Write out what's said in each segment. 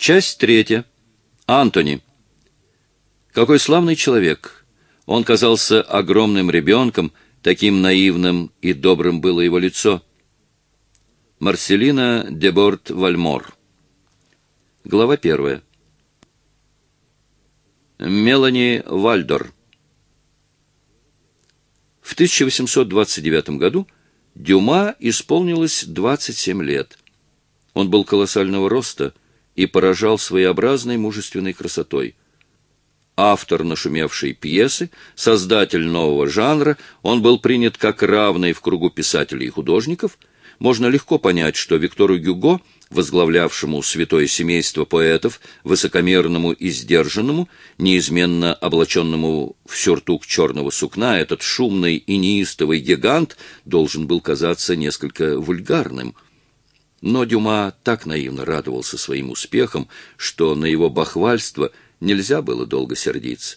Часть третья. Антони. Какой славный человек. Он казался огромным ребенком, таким наивным и добрым было его лицо. Марселина Деборт Вальмор. Глава первая. Мелани Вальдор. В 1829 году Дюма исполнилось 27 лет. Он был колоссального роста и поражал своеобразной мужественной красотой. Автор нашумевшей пьесы, создатель нового жанра, он был принят как равный в кругу писателей и художников. Можно легко понять, что Виктору Гюго – возглавлявшему святое семейство поэтов, высокомерному и сдержанному, неизменно облаченному в сюртук черного сукна, этот шумный и неистовый гигант должен был казаться несколько вульгарным. Но Дюма так наивно радовался своим успехам, что на его бахвальство нельзя было долго сердиться.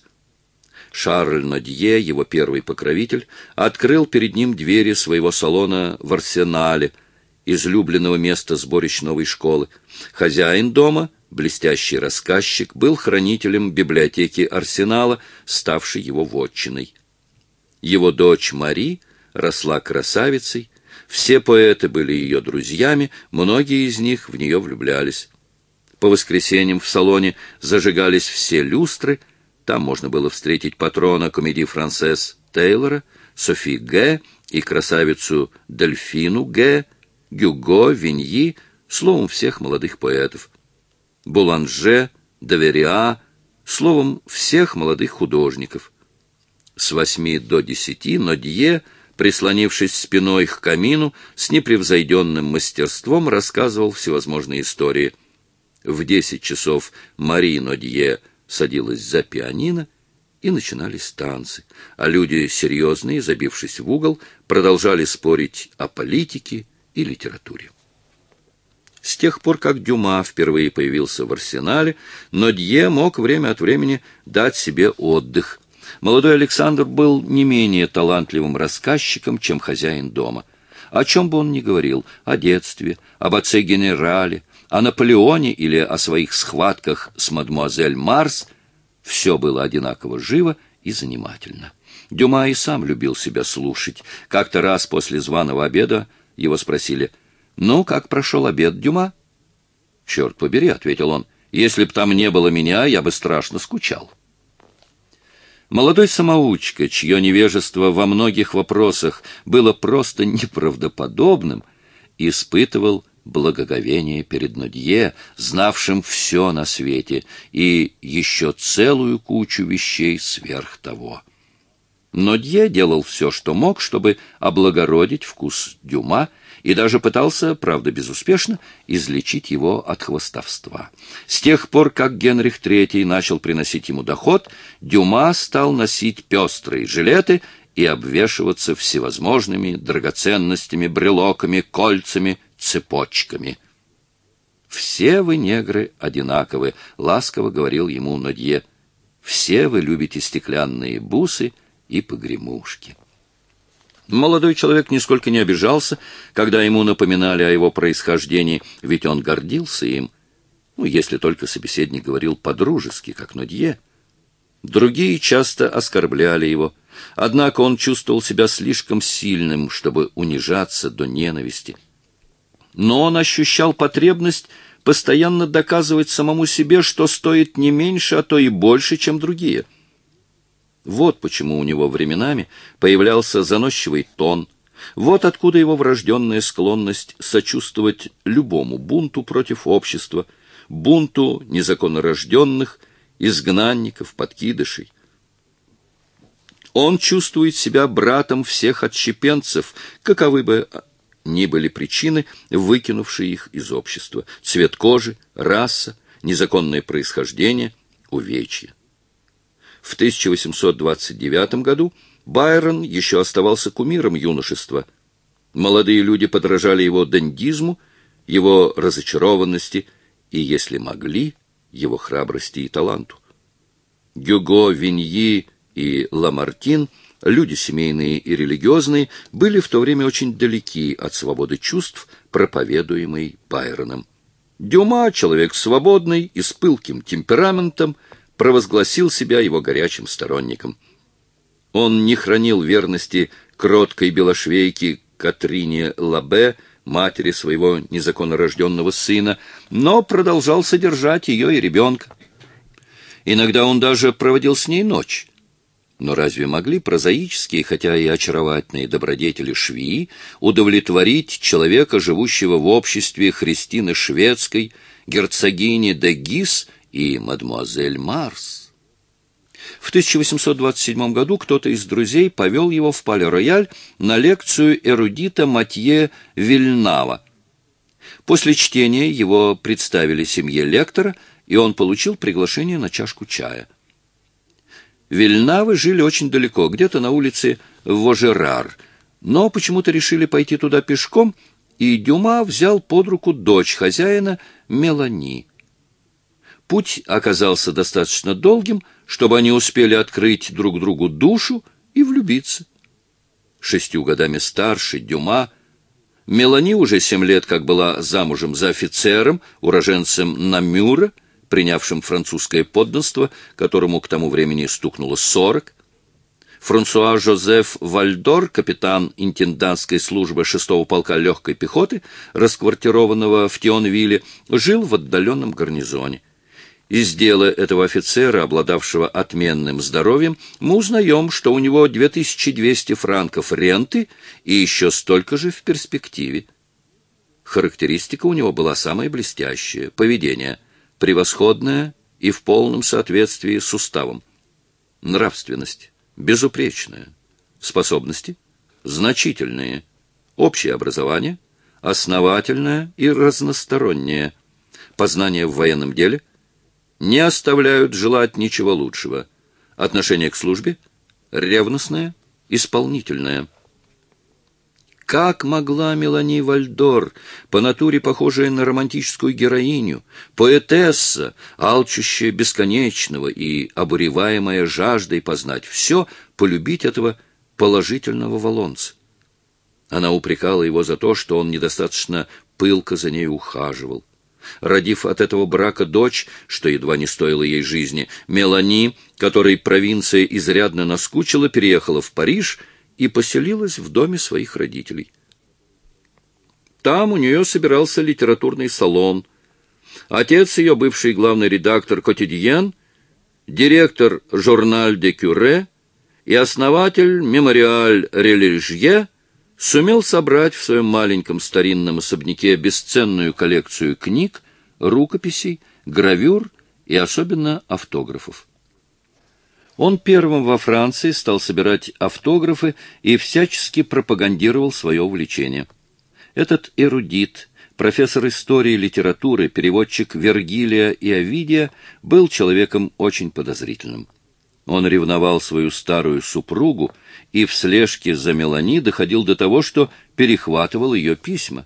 Шарль Нодье, его первый покровитель, открыл перед ним двери своего салона в арсенале – излюбленного места сборищ новой школы. Хозяин дома, блестящий рассказчик, был хранителем библиотеки Арсенала, ставшей его вотчиной. Его дочь Мари росла красавицей, все поэты были ее друзьями, многие из них в нее влюблялись. По воскресеньям в салоне зажигались все люстры, там можно было встретить патрона комедии «Францесс» Тейлора, Софи Г. и красавицу Дельфину Г., Гюго, Виньи, словом, всех молодых поэтов. Буланже, Довериа, словом, всех молодых художников. С восьми до десяти Нодье, прислонившись спиной к камину, с непревзойденным мастерством рассказывал всевозможные истории. В десять часов Мари Нодье садилась за пианино, и начинались танцы, а люди, серьезные, забившись в угол, продолжали спорить о политике и литературе. С тех пор, как Дюма впервые появился в арсенале, Нодье мог время от времени дать себе отдых. Молодой Александр был не менее талантливым рассказчиком, чем хозяин дома. О чем бы он ни говорил, о детстве, об отце-генерале, о Наполеоне или о своих схватках с мадемуазель Марс, все было одинаково живо и занимательно. Дюма и сам любил себя слушать. Как-то раз после званого обеда его спросили, «Ну, как прошел обед, Дюма?» «Черт побери», — ответил он, «если б там не было меня, я бы страшно скучал». Молодой самоучка, чье невежество во многих вопросах было просто неправдоподобным, испытывал благоговение перед Нодье, знавшим все на свете, и еще целую кучу вещей сверх того. Но Дье делал все, что мог, чтобы облагородить вкус Дюма, и даже пытался, правда безуспешно, излечить его от хвостовства. С тех пор, как Генрих III начал приносить ему доход, Дюма стал носить пестрые жилеты и обвешиваться всевозможными драгоценностями, брелоками, кольцами, цепочками. «Все вы, негры, одинаковы», — ласково говорил ему Нодье. «Все вы любите стеклянные бусы», — и погремушки. Молодой человек нисколько не обижался, когда ему напоминали о его происхождении, ведь он гордился им, ну, если только собеседник говорил по-дружески, как Нодье. Другие часто оскорбляли его, однако он чувствовал себя слишком сильным, чтобы унижаться до ненависти. Но он ощущал потребность постоянно доказывать самому себе, что стоит не меньше, а то и больше, чем другие — вот почему у него временами появлялся заносчивый тон. Вот откуда его врожденная склонность сочувствовать любому бунту против общества, бунту незаконнорожденных, изгнанников, подкидышей. Он чувствует себя братом всех отщепенцев, каковы бы ни были причины, выкинувшие их из общества. Цвет кожи, раса, незаконное происхождение, увечья. В 1829 году Байрон еще оставался кумиром юношества. Молодые люди подражали его дендизму, его разочарованности и, если могли, его храбрости и таланту. Гюго, Виньи и Ламартин, люди семейные и религиозные, были в то время очень далеки от свободы чувств, проповедуемой Байроном. Дюма, человек свободный и с пылким темпераментом, провозгласил себя его горячим сторонником. Он не хранил верности кроткой белошвейке Катрине Лабе, матери своего незаконнорожденного сына, но продолжал содержать ее и ребенка. Иногда он даже проводил с ней ночь. Но разве могли прозаические, хотя и очаровательные добродетели швеи удовлетворить человека, живущего в обществе Христины Шведской, герцогини де Гис и мадемуазель Марс? В 1827 году кто-то из друзей повел его в Пале-Рояль на лекцию эрудита Матье Вильнава. После чтения его представили семье лектора, и он получил приглашение на чашку чая. Вильнавы жили очень далеко, где-то на улице Вожерар, но почему-то решили пойти туда пешком, и Дюма взял под руку дочь хозяина Мелани. Путь оказался достаточно долгим, чтобы они успели открыть друг другу душу и влюбиться. Шестью годами старше Дюма, Мелани уже семь лет как была замужем за офицером, уроженцем Намюра, принявшим французское подданство, которому к тому времени стукнуло сорок. Франсуа Жозеф Вальдор, капитан интендантской службы шестого полка легкой пехоты, расквартированного в Тионвилле, жил в отдаленном гарнизоне. Из дела этого офицера, обладавшего отменным здоровьем, мы узнаем, что у него 2200 франков ренты и еще столько же в перспективе. Характеристика у него была самая блестящая – поведение – превосходная и в полном соответствии с уставом. Нравственность безупречная. Способности значительные. Общее образование основательное и разностороннее. Познания в военном деле не оставляют желать ничего лучшего. Отношение к службе ревностное, исполнительное. Как могла Мелани Вальдор, по натуре похожая на романтическую героиню, поэтесса, алчущая бесконечного и обуреваемая жаждой познать все, полюбить этого положительного волонца? Она упрекала его за то, что он недостаточно пылко за ней ухаживал. Родив от этого брака дочь, что едва не стоило ей жизни, Мелани, которой провинция изрядно наскучила, переехала в Париж — и поселилась в доме своих родителей. Там у нее собирался литературный салон. Отец ее, бывший главный редактор «Котидьен», директор «Журналь де Кюре» и основатель «Мемориаль Релижье» сумел собрать в своем маленьком старинном особняке бесценную коллекцию книг, рукописей, гравюр и особенно автографов. Он первым во Франции стал собирать автографы и всячески пропагандировал свое увлечение. Этот эрудит, профессор истории литературы, переводчик Вергилия и Овидия, был человеком очень подозрительным. Он ревновал свою старую супругу и в слежке за Мелани доходил до того, что перехватывал ее письма.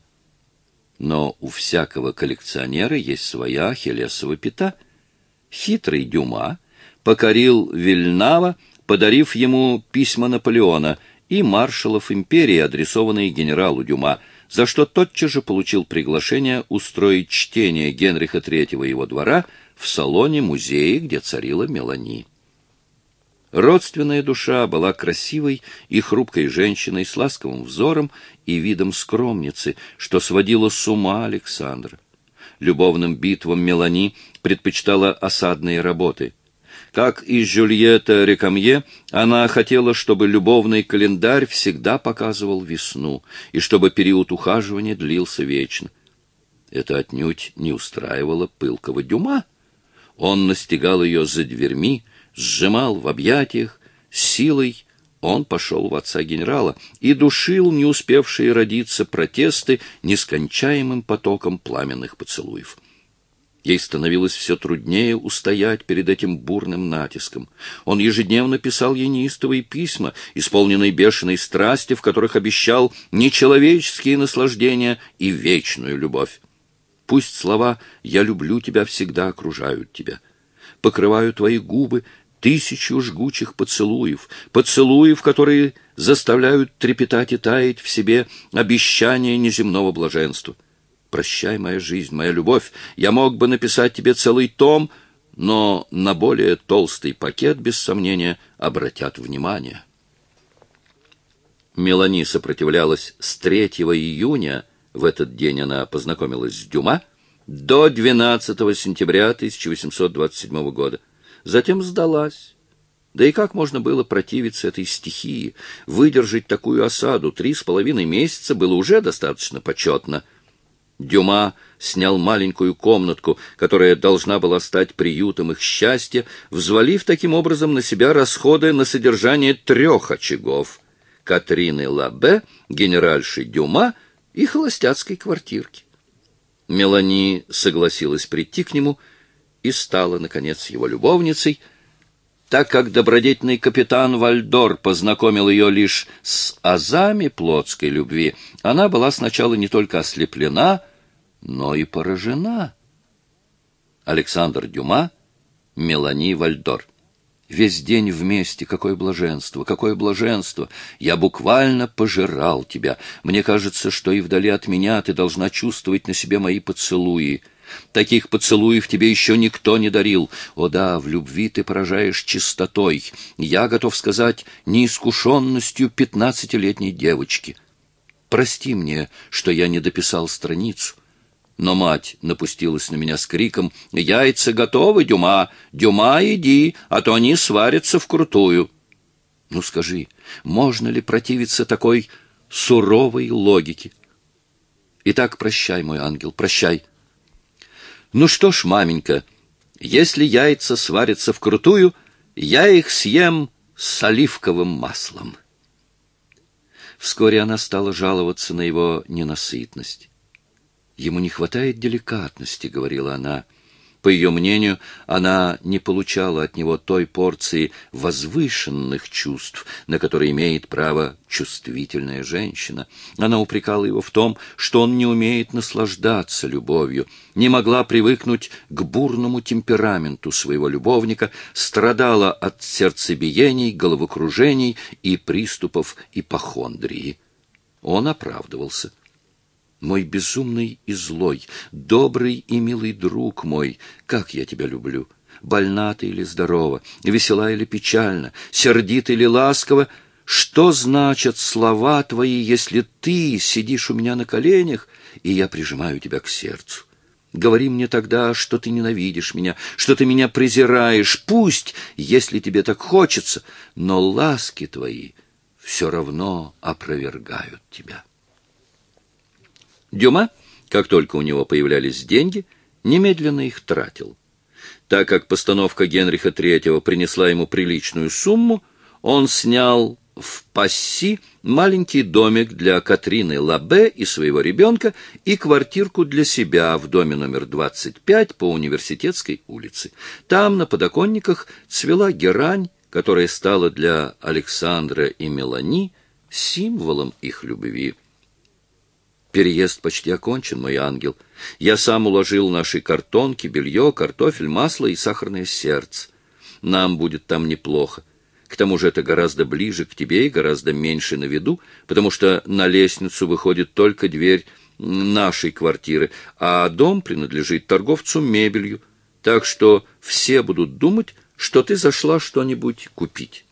Но у всякого коллекционера есть своя ахиллесова пята. Хитрый Дюма — покорил Вильнава, подарив ему письма Наполеона и маршалов империи, адресованные генералу Дюма, за что тотчас же получил приглашение устроить чтение Генриха III его двора в салоне музея, где царила Мелани. Родственная душа была красивой и хрупкой женщиной с ласковым взором и видом скромницы, что сводило с ума Александра. Любовным битвам Мелани предпочитала осадные работы. Как и Жюльетта Рекамье, она хотела, чтобы любовный календарь всегда показывал весну, и чтобы период ухаживания длился вечно. Это отнюдь не устраивало пылкого Дюма. Он настигал ее за дверьми, сжимал в объятиях, силой он пошел в отца генерала и душил не успевшие родиться протесты нескончаемым потоком пламенных поцелуев. Ей становилось все труднее устоять перед этим бурным натиском. Он ежедневно писал ей неистовые письма, исполненные бешеной страсти, в которых обещал нечеловеческие наслаждения и вечную любовь. Пусть слова «я люблю тебя» всегда окружают тебя. Покрываю твои губы тысячу жгучих поцелуев, поцелуев, которые заставляют трепетать и таять в себе обещание неземного блаженства. Прощай, моя жизнь, моя любовь. Я мог бы написать тебе целый том, но на более толстый пакет, без сомнения, обратят внимание. Мелани сопротивлялась с 3 июня, в этот день она познакомилась с Дюма, до 12 сентября 1827 года. Затем сдалась. Да и как можно было противиться этой стихии? Выдержать такую осаду три с половиной месяца было уже достаточно почетно — Дюма снял маленькую комнатку, которая должна была стать приютом их счастья, взвалив таким образом на себя расходы на содержание трех очагов — Катрины Лабе, генеральши Дюма и холостяцкой квартирки. Мелани согласилась прийти к нему и стала, наконец, его любовницей, так как добродетельный капитан Вальдор познакомил ее лишь с азами плотской любви, она была сначала не только ослеплена, но и поражена. Александр Дюма, Мелани Вальдор. Весь день вместе, какое блаженство, какое блаженство! Я буквально пожирал тебя. Мне кажется, что и вдали от меня ты должна чувствовать на себе мои поцелуи. Таких поцелуев тебе еще никто не дарил. О да, в любви ты поражаешь чистотой. Я готов сказать, неискушенностью пятнадцатилетней девочки. Прости мне, что я не дописал страницу. Но мать напустилась на меня с криком «Яйца готовы, Дюма! Дюма, иди, а то они сварятся вкрутую!» Ну скажи, можно ли противиться такой суровой логике? Итак, прощай, мой ангел, прощай. Ну что ж, маменька, если яйца сварятся вкрутую, я их съем с оливковым маслом. Вскоре она стала жаловаться на его ненасытность. Ему не хватает деликатности, говорила она. По ее мнению, она не получала от него той порции возвышенных чувств, на которые имеет право чувствительная женщина. Она упрекала его в том, что он не умеет наслаждаться любовью, не могла привыкнуть к бурному темпераменту своего любовника, страдала от сердцебиений, головокружений и приступов ипохондрии. Он оправдывался. Мой безумный и злой, добрый и милый друг мой, как я тебя люблю! Больна ты или здорова, весела или печальна, сердита или ласкова, что значат слова твои, если ты сидишь у меня на коленях, и я прижимаю тебя к сердцу? Говори мне тогда, что ты ненавидишь меня, что ты меня презираешь. Пусть, если тебе так хочется, но ласки твои все равно опровергают тебя. Дюма, как только у него появлялись деньги, немедленно их тратил. Так как постановка Генриха III принесла ему приличную сумму, он снял в Пасси маленький домик для Катрины Лабе и своего ребенка и квартирку для себя в доме номер 25 по Университетской улице. Там на подоконниках цвела герань, которая стала для Александра и Мелани символом их любви. Переезд почти окончен, мой ангел. Я сам уложил наши картонки, белье, картофель, масло и сахарное сердце. Нам будет там неплохо. К тому же это гораздо ближе к тебе и гораздо меньше на виду, потому что на лестницу выходит только дверь нашей квартиры, а дом принадлежит торговцу мебелью, так что все будут думать, что ты зашла что-нибудь купить.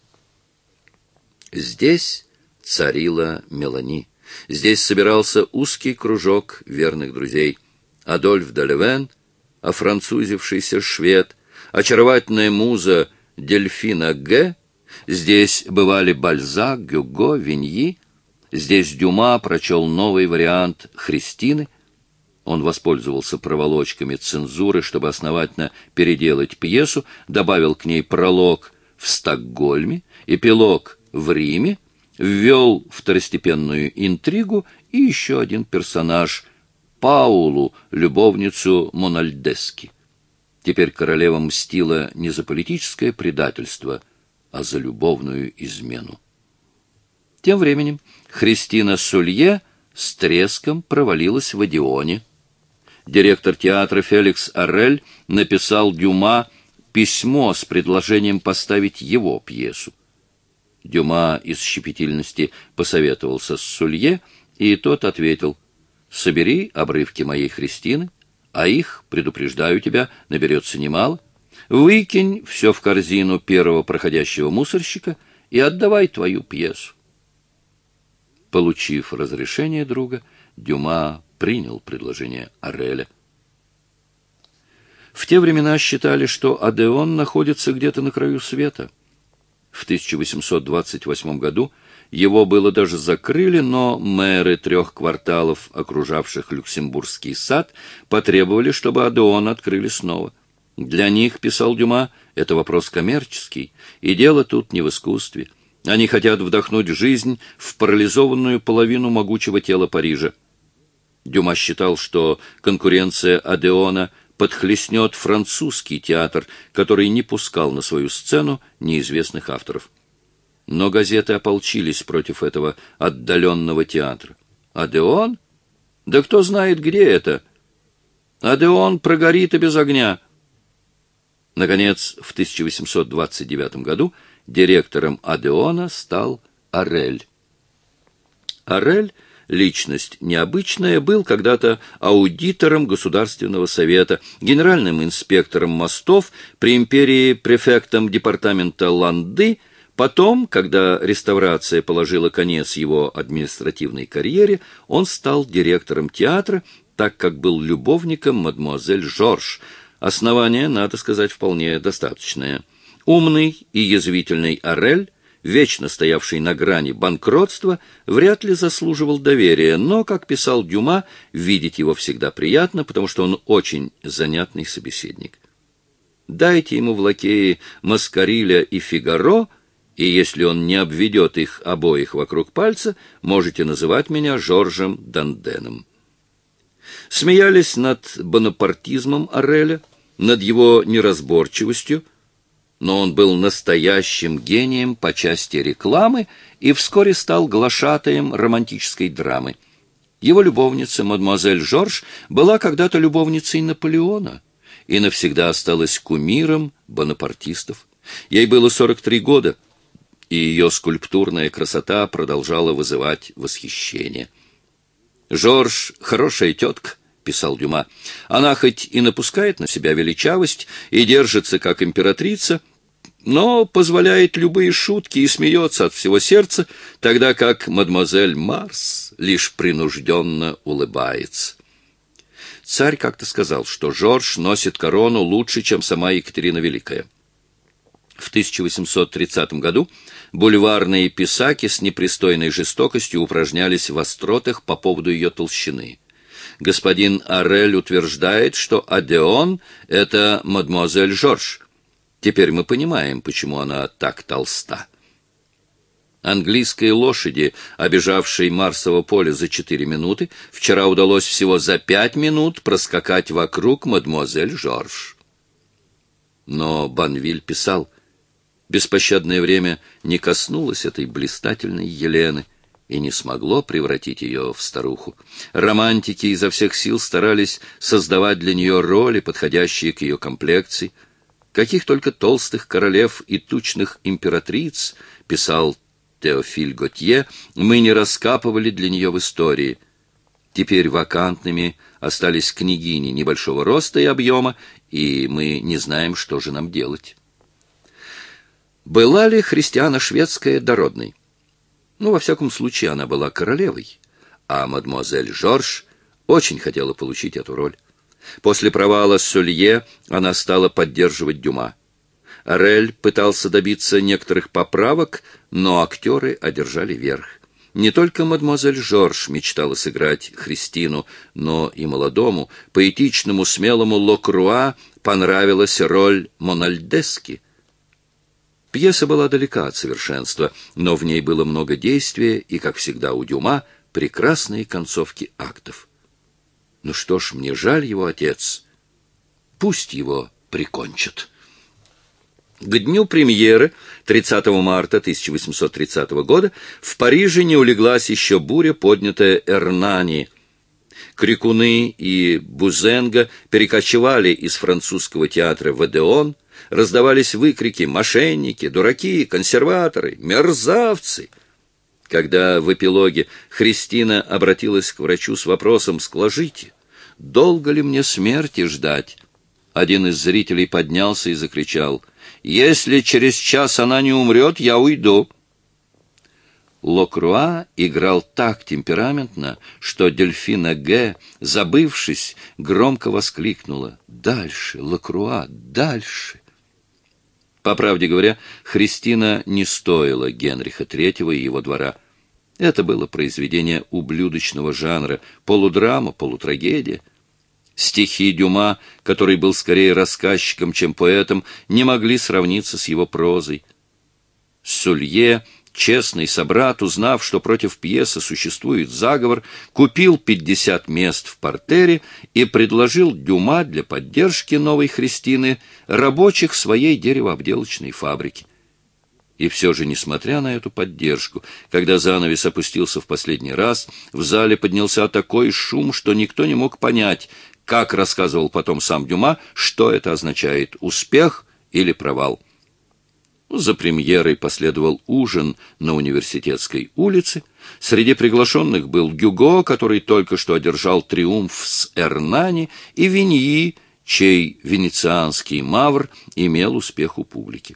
Здесь царила Мелани. Здесь собирался узкий кружок верных друзей. Адольф Далевен, офранцузившийся швед, очаровательная муза Дельфина Г. Здесь бывали Бальзак, Гюго, Виньи. Здесь Дюма прочел новый вариант Христины. Он воспользовался проволочками цензуры, чтобы основательно переделать пьесу, добавил к ней пролог в Стокгольме, эпилог в Риме, ввел второстепенную интригу и еще один персонаж — Паулу, любовницу Мональдески. Теперь королева мстила не за политическое предательство, а за любовную измену. Тем временем Христина Сулье с треском провалилась в Одионе. Директор театра Феликс Арель написал Дюма письмо с предложением поставить его пьесу. Дюма из щепетильности посоветовался с Сулье, и тот ответил, собери обрывки моей Христины, а их, предупреждаю тебя, наберется немало. Выкинь все в корзину первого проходящего мусорщика и отдавай твою пьесу. Получив разрешение друга, Дюма принял предложение Ореля. В те времена считали, что Адеон находится где-то на краю света. В 1828 году его было даже закрыли, но мэры трех кварталов, окружавших Люксембургский сад, потребовали, чтобы Адеон открыли снова. Для них, писал Дюма, это вопрос коммерческий, и дело тут не в искусстве. Они хотят вдохнуть жизнь в парализованную половину могучего тела Парижа. Дюма считал, что конкуренция Адеона подхлестнет французский театр, который не пускал на свою сцену неизвестных авторов. Но газеты ополчились против этого отдаленного театра. Адеон? Да кто знает, где это? Адеон прогорит и без огня. Наконец, в 1829 году Директором Адеона стал Орель. Орель, личность необычная, был когда-то аудитором Государственного совета, генеральным инспектором мостов при империи префектом департамента Ланды, Потом, когда реставрация положила конец его административной карьере, он стал директором театра, так как был любовником мадемуазель Жорж. Основание, надо сказать, вполне достаточное – Умный и язвительный Орель, вечно стоявший на грани банкротства, вряд ли заслуживал доверия, но, как писал Дюма, видеть его всегда приятно, потому что он очень занятный собеседник. Дайте ему в лакеи Маскариля и Фигаро, и если он не обведет их обоих вокруг пальца, можете называть меня Жоржем Данденом. Смеялись над бонапартизмом Ореля, над его неразборчивостью, но он был настоящим гением по части рекламы и вскоре стал глашатаем романтической драмы. Его любовница, мадемуазель Жорж, была когда-то любовницей Наполеона и навсегда осталась кумиром бонапартистов. Ей было 43 года, и ее скульптурная красота продолжала вызывать восхищение. Жорж — хорошая тетка, писал Дюма. Она хоть и напускает на себя величавость и держится как императрица, но позволяет любые шутки и смеется от всего сердца, тогда как мадемуазель Марс лишь принужденно улыбается. Царь как-то сказал, что Жорж носит корону лучше, чем сама Екатерина Великая. В 1830 году бульварные писаки с непристойной жестокостью упражнялись в остротах по поводу ее толщины господин Арель утверждает, что Адеон — это мадемуазель Жорж. Теперь мы понимаем, почему она так толста. Английской лошади, обежавшей Марсово поле за четыре минуты, вчера удалось всего за пять минут проскакать вокруг мадемуазель Жорж. Но Банвиль писал, беспощадное время не коснулось этой блистательной Елены — и не смогло превратить ее в старуху. Романтики изо всех сил старались создавать для нее роли, подходящие к ее комплекции. Каких только толстых королев и тучных императриц, писал Теофиль Готье, мы не раскапывали для нее в истории. Теперь вакантными остались княгини небольшого роста и объема, и мы не знаем, что же нам делать. Была ли христиано-шведская дородной? Ну, во всяком случае, она была королевой, а мадемуазель Жорж очень хотела получить эту роль. После провала Солье она стала поддерживать Дюма. Орель пытался добиться некоторых поправок, но актеры одержали верх. Не только мадемуазель Жорж мечтала сыграть Христину, но и молодому, поэтичному, смелому Локруа понравилась роль Мональдески, Пьеса была далека от совершенства, но в ней было много действия и, как всегда у Дюма, прекрасные концовки актов. Ну что ж, мне жаль его отец. Пусть его прикончат. К дню премьеры, 30 марта 1830 года, в Париже не улеглась еще буря, поднятая Эрнани. Крикуны и Бузенга перекочевали из французского театра в Эдеон, раздавались выкрики «мошенники», «дураки», «консерваторы», «мерзавцы». Когда в эпилоге Христина обратилась к врачу с вопросом «Скложите, долго ли мне смерти ждать?» Один из зрителей поднялся и закричал «Если через час она не умрет, я уйду». Локруа играл так темпераментно, что Дельфина Г., забывшись, громко воскликнула «Дальше, Локруа, дальше!» По правде говоря, Христина не стоила Генриха III и его двора. Это было произведение ублюдочного жанра, полудрама, полутрагедия. Стихи Дюма, который был скорее рассказчиком, чем поэтом, не могли сравниться с его прозой. Сулье Честный собрат, узнав, что против пьесы существует заговор, купил 50 мест в портере и предложил Дюма для поддержки новой Христины рабочих своей деревообделочной фабрики. И все же, несмотря на эту поддержку, когда занавес опустился в последний раз, в зале поднялся такой шум, что никто не мог понять, как рассказывал потом сам Дюма, что это означает – успех или провал. За премьерой последовал ужин на университетской улице. Среди приглашенных был Гюго, который только что одержал триумф с Эрнани, и Виньи, чей венецианский мавр имел успех у публики.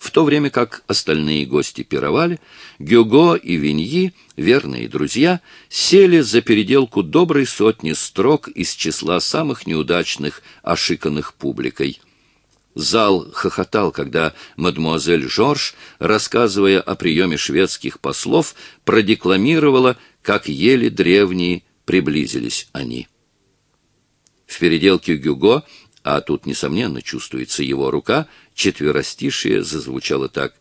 В то время как остальные гости пировали, Гюго и Виньи, верные друзья, сели за переделку доброй сотни строк из числа самых неудачных, ошиканных публикой – Зал хохотал, когда мадемуазель Жорж, рассказывая о приеме шведских послов, продекламировала, как еле древние приблизились они. В переделке Гюго, а тут, несомненно, чувствуется его рука, четверостишие зазвучало так.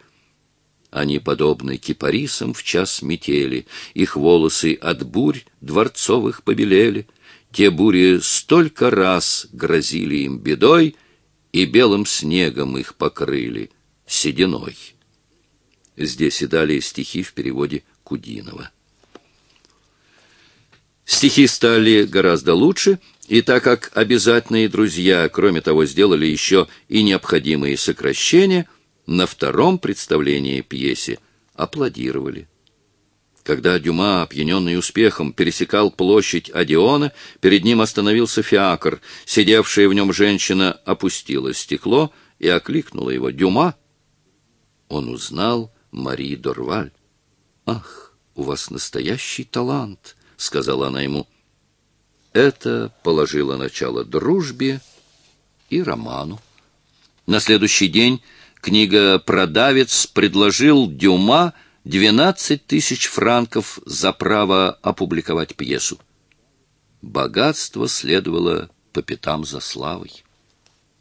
Они подобны кипарисам в час метели, их волосы от бурь дворцовых побелели, те бури столько раз грозили им бедой — и белым снегом их покрыли, сединой. Здесь и далее стихи в переводе Кудинова. Стихи стали гораздо лучше, и так как обязательные друзья, кроме того, сделали еще и необходимые сокращения, на втором представлении пьесе аплодировали. Когда Дюма, опьяненный успехом, пересекал площадь Одиона, перед ним остановился фиакр. Сидевшая в нем женщина опустила стекло и окликнула его. «Дюма!» Он узнал Мари Дорваль. «Ах, у вас настоящий талант!» — сказала она ему. Это положило начало дружбе и роману. На следующий день книга «Продавец» предложил Дюма — 12 тысяч франков за право опубликовать пьесу. Богатство следовало по пятам за славой.